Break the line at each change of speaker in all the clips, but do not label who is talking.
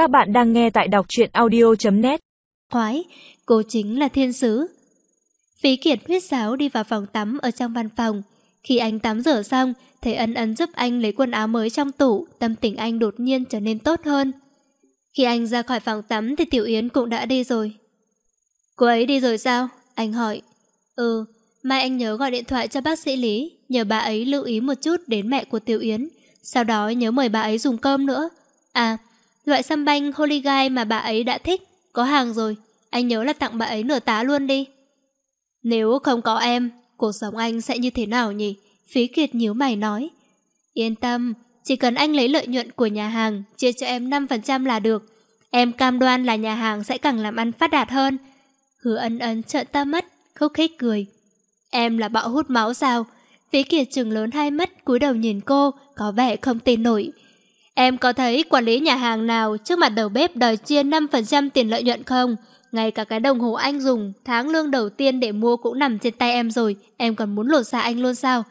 Các bạn đang nghe tại đọc truyện audio.net
Khoái, cô chính là thiên sứ. Phí kiệt huyết sáo đi vào phòng tắm ở trong văn phòng. Khi anh tắm rửa xong, thấy ân ân giúp anh lấy quần áo mới trong tủ, tâm tình anh đột nhiên trở nên tốt hơn. Khi anh ra khỏi phòng tắm thì Tiểu Yến cũng đã đi rồi. Cô ấy đi rồi sao? Anh hỏi. Ừ, mai anh nhớ gọi điện thoại cho bác sĩ Lý, nhờ bà ấy lưu ý một chút đến mẹ của Tiểu Yến. Sau đó nhớ mời bà ấy dùng cơm nữa. À, loại xăm banh Holy Guy mà bà ấy đã thích, có hàng rồi. Anh nhớ là tặng bà ấy nửa tá luôn đi. Nếu không có em, cuộc sống anh sẽ như thế nào nhỉ? Phí Kiệt nhíu mày nói. Yên tâm, chỉ cần anh lấy lợi nhuận của nhà hàng, chia cho em 5% là được. Em cam đoan là nhà hàng sẽ càng làm ăn phát đạt hơn. Hứa ân ân trợn ta mắt, khúc khích cười. Em là bạo hút máu sao? Phí Kiệt trừng lớn hai mắt cúi đầu nhìn cô, có vẻ không tin nổi. Em có thấy quản lý nhà hàng nào trước mặt đầu bếp đòi chia 5% tiền lợi nhuận không? Ngay cả cái đồng hồ anh dùng, tháng lương đầu tiên để mua cũng nằm trên tay em rồi, em còn muốn lột xa anh luôn sao?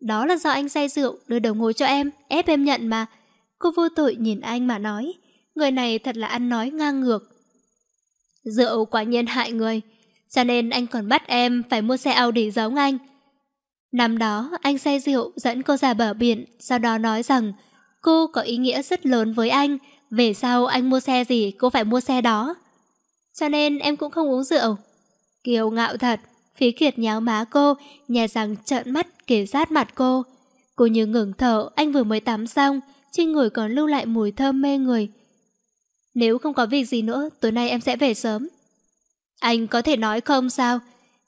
Đó là do anh say rượu, đưa đồng hồ cho em, ép em nhận mà. Cô vô tội nhìn anh mà nói, người này thật là ăn nói ngang ngược. Rượu quả nhiên hại người, cho nên anh còn bắt em phải mua xe Audi giống anh. Năm đó, anh say rượu dẫn cô ra bờ biển, sau đó nói rằng cô có ý nghĩa rất lớn với anh, về sau anh mua xe gì cô phải mua xe đó. Cho nên em cũng không uống rượu. Kiều ngạo thật, phí kiệt nháo má cô, nhè rằng trợn mắt kể sát mặt cô. Cô như ngừng thở, anh vừa mới tắm xong, trên người còn lưu lại mùi thơm mê người. Nếu không có việc gì nữa, tối nay em sẽ về sớm. Anh có thể nói không sao?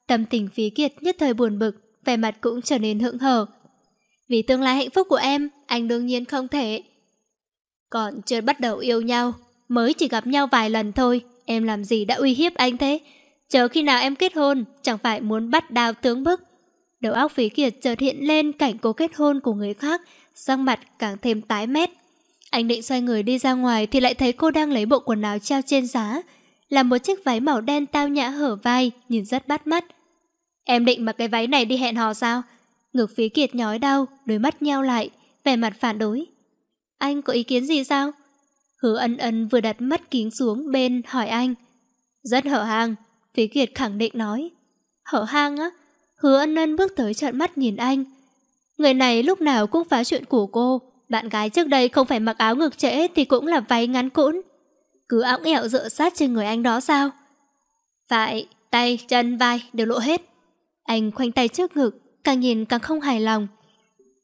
Tâm tình phí kiệt nhất thời buồn bực, vẻ mặt cũng trở nên hững hờ. Vì tương lai hạnh phúc của em, anh đương nhiên không thể. Còn chưa bắt đầu yêu nhau, mới chỉ gặp nhau vài lần thôi, em làm gì đã uy hiếp anh thế? Chờ khi nào em kết hôn, chẳng phải muốn bắt đào tướng bức. Đầu óc phí kiệt chợt hiện lên cảnh cô kết hôn của người khác, sắc mặt càng thêm tái mét. Anh định xoay người đi ra ngoài thì lại thấy cô đang lấy bộ quần áo treo trên giá, là một chiếc váy màu đen tao nhã hở vai, nhìn rất bắt mắt. Em định mặc cái váy này đi hẹn hò sao? Ngực phí kiệt nhói đau, đôi mắt nheo lại, vẻ mặt phản đối. Anh có ý kiến gì sao? Hứa ân ân vừa đặt mắt kính xuống bên hỏi anh. Rất hở hang, phí kiệt khẳng định nói. Hở hang á? Hứa ân ân bước tới trợn mắt nhìn anh. Người này lúc nào cũng phá chuyện của cô. Bạn gái trước đây không phải mặc áo ngực trễ thì cũng là váy ngắn cũn. Cứ ống ẹo dựa sát trên người anh đó sao? Phải, tay, chân, vai đều lộ hết. Anh khoanh tay trước ngực, càng nhìn càng không hài lòng.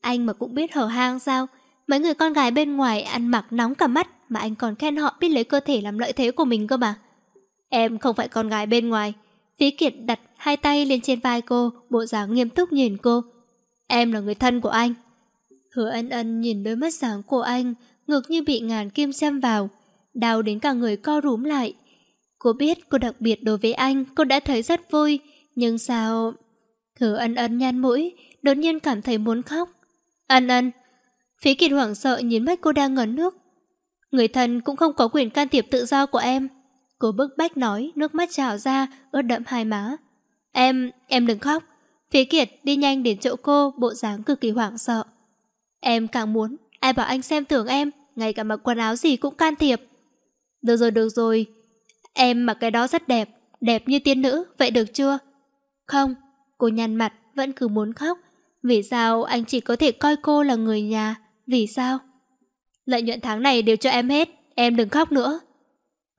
Anh mà cũng biết hở hang sao? Mấy người con gái bên ngoài ăn mặc nóng cả mắt mà anh còn khen họ biết lấy cơ thể làm lợi thế của mình cơ mà. Em không phải con gái bên ngoài. Phí Kiệt đặt hai tay lên trên vai cô, bộ dáng nghiêm túc nhìn cô. Em là người thân của anh. Hứa ân ân nhìn đôi mắt sáng của anh, ngực như bị ngàn kim châm vào, đau đến cả người co rúm lại. Cô biết cô đặc biệt đối với anh, cô đã thấy rất vui, nhưng sao thừa ân ân nhăn mũi, đột nhiên cảm thấy muốn khóc. Ân ân. Phí kiệt hoảng sợ nhìn mắt cô đang ngấn nước. Người thân cũng không có quyền can thiệp tự do của em. Cô bức bách nói, nước mắt trào ra, ướt đậm hai má. Em, em đừng khóc. Phí kiệt đi nhanh đến chỗ cô, bộ dáng cực kỳ hoảng sợ. Em càng muốn, ai bảo anh xem tưởng em, ngay cả mặc quần áo gì cũng can thiệp. Được rồi, được rồi. Em mặc cái đó rất đẹp, đẹp như tiên nữ, vậy được chưa? Không, cô nhăn mặt, vẫn cứ muốn khóc. Vì sao anh chỉ có thể coi cô là người nhà? Vì sao? Lợi nhuận tháng này đều cho em hết, em đừng khóc nữa.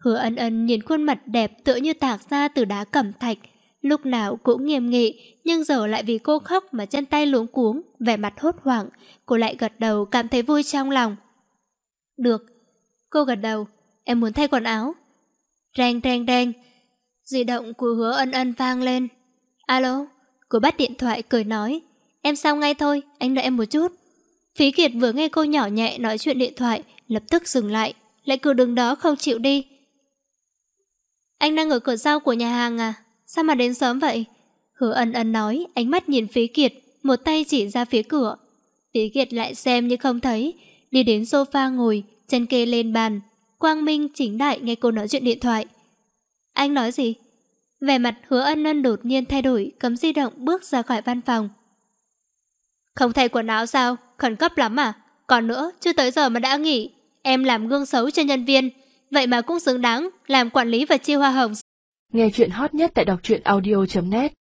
Hứa ân ân nhìn khuôn mặt đẹp tựa như tạc ra từ đá cẩm thạch, lúc nào cũng nghiêm nghị, nhưng giờ lại vì cô khóc mà chân tay luống cuống, vẻ mặt hốt hoảng, cô lại gật đầu cảm thấy vui trong lòng. Được, cô gật đầu, em muốn thay quần áo. Reng reng reng, di động của hứa ân ân vang lên. Alo, cô bắt điện thoại cười nói, em xong ngay thôi, anh đợi em một chút. Phí Kiệt vừa nghe cô nhỏ nhẹ nói chuyện điện thoại, lập tức dừng lại, lại cứ đứng đó không chịu đi. Anh đang ở cửa sau của nhà hàng à? Sao mà đến sớm vậy? Hứa ân ân nói, ánh mắt nhìn Phí Kiệt, một tay chỉ ra phía cửa. Phí Kiệt lại xem như không thấy, đi đến sofa ngồi, chân kê lên bàn. Quang Minh chính đại nghe cô nói chuyện điện thoại. Anh nói gì? Vẻ mặt hứa ân ân đột nhiên thay đổi, cấm di động bước ra khỏi văn phòng. Không thay quần áo sao? Khẩn cấp lắm à? Còn nữa, chưa tới giờ mà đã nghỉ. Em làm gương xấu cho nhân viên, vậy mà cũng xứng đáng làm quản lý và chi hoa hồng.
Nghe chuyện hot nhất tại đọc truyện audio.net